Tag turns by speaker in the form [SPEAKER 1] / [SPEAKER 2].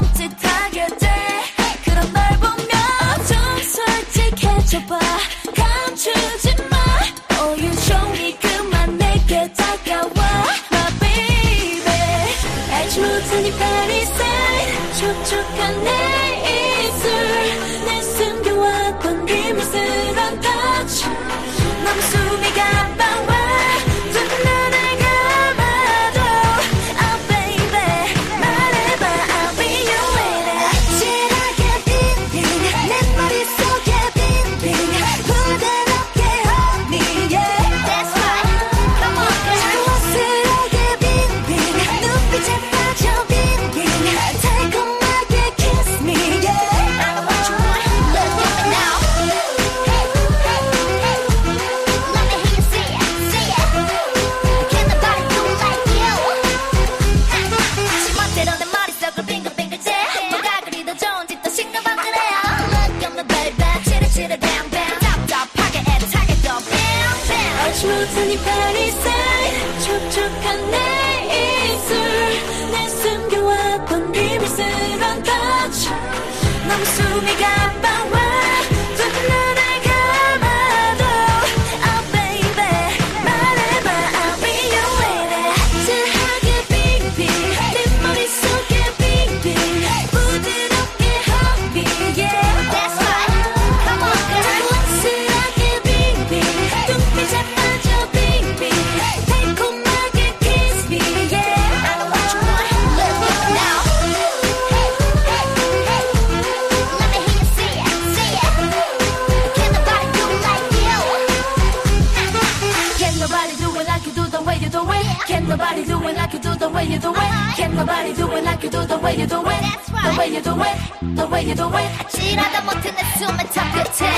[SPEAKER 1] 멈칫하게 돼. 그런 날 보면 좀 솔직해져봐. 감추지 마. Oh you 그만 내게 다가와. My baby. 알지 바리살 촉촉한 내 입술. 내 숨겨왔던 이 모습 서툰이 파리살 촉촉한 내 입술. 내 숨겨왔던 비밀 Can nobody do it like you do the way you do it? Can nobody do it like you do the way you do it? The way you do it, the way you do it. 지나다 못해 내 숨을 참 끝에.